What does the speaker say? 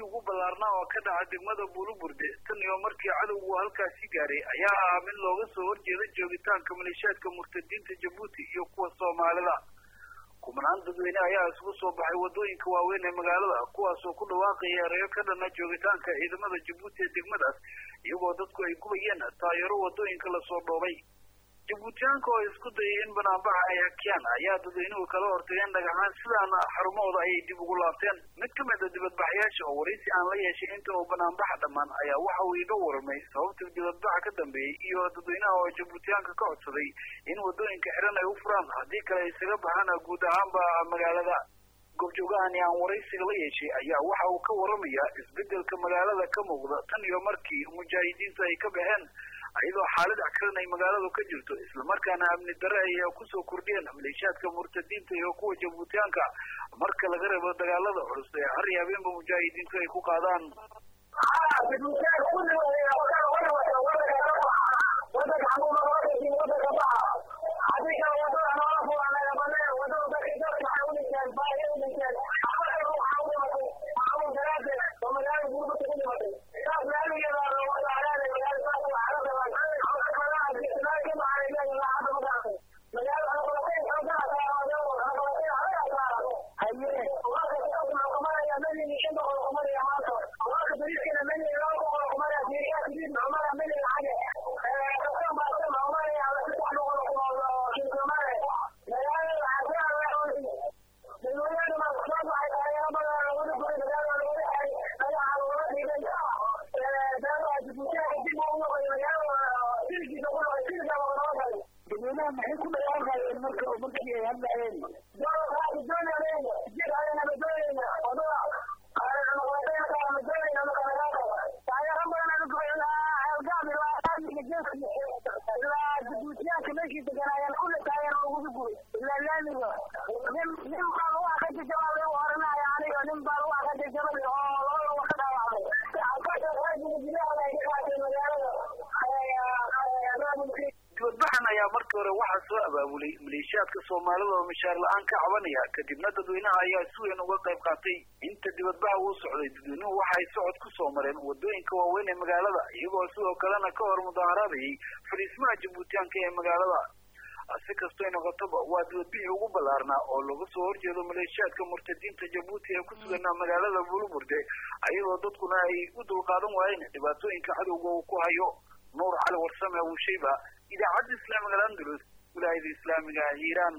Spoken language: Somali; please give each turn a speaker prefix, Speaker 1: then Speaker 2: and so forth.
Speaker 1: kii ugu ballaarnaa oo ka dhaca degmada buuluburde tan iyo markii cadowgu halkaasi gaaray ayaa ahaa mid looga soo horjeeda joogitaanka maleeshiyaadka murtadiinta jabuuti iyo kuwa soomaalida. Kumanaan dadweyne ayaa isugu soo baxay waddooyinka waaweyn ee magaalada kuwaasoo ku dhawaaqaya ereyo ka dhana joogitaanka ciidamada jabuuti ee degmadaas iyagoo dadku ay gubayeen taayaro waddooyinka la soo dhoobay jabuutiyaanka oo isku dayay in banaanbaxa ay hakiyaan ayaa dadweynuhu kala hortageen dhagaxaan sidaana xarumahooda ayay dib ugu laabteen. Mid ka mid a dibadbaxyaasha oo waraysi aan la yeeshay inta uu banaanbaxa dhammaan ayaa waxa uu iga warramay sababta dibadbaxa ka dambeeyey iyo dadweynaha oo jabuutiyaanka ka codsaday in waddooyinka xiran ay u furaan. Haddii kale ay isaga baxaan guud ahaanba magaalada goobjoogahani aan waraysiga la yeeshay ayaa waxa uu ka warramayaa isbeddelka magaalada ka muuqda. Tan iyo markii mujaahidiintu ay ka baxeen iyadoo xaalad ackaran ay magaaladu ka jirto islamarkaana amni dare ay ku soo kordhiyeen maleeshiyaadka murtadiinta iyo kuwa jabuutiyaanka marka laga reebo dagaalada culus ee har iyo habeenba mujaahidiintu ay ku qaadaan wiilkiisa walaashiisa walaalayo dadweynaha
Speaker 2: maxay ku dhawaaqayeen marka markii ay hadlayeen dolarka ay doonayeen jir ayana la doonayna odoga ilaa guduutiyaanka meeshii degan ayaan kule taayeen ugu gubay ilaa laamiga nin nin baan u aka jawaabay u oranaya aniga
Speaker 1: nin baan markii hore waxaa soo abaabulay maleeshiyaadka soomaalida oo mishaar la'aan ka cabanaya kadibna dadweynaha ayaa si weyn uga qayb qaatay. Inta dibadbaxa uu socday dadweynuhu waxay socod ku soo mareen waddooyinka waaweyn ee magaalada iyagoo sidoo kalena ka hor mudaaharaadayay fadhiismaha jabuutiyaanka ee magaalada. Si kastoy noqotaba waa dibadbixii ugu ballaarnaa oo laga soo horjeedo maleeshiyaadka murtadiinta jabuuti ee ku sugan magaalada buluburde ayadoo dadkuna ay u dulqaadan waayeen dhibaatooyinka cadowga uu ku hayo nuur cali warsame abuushayba idaacadda islaamiga al andalus wilaayada islaamiga hiiraan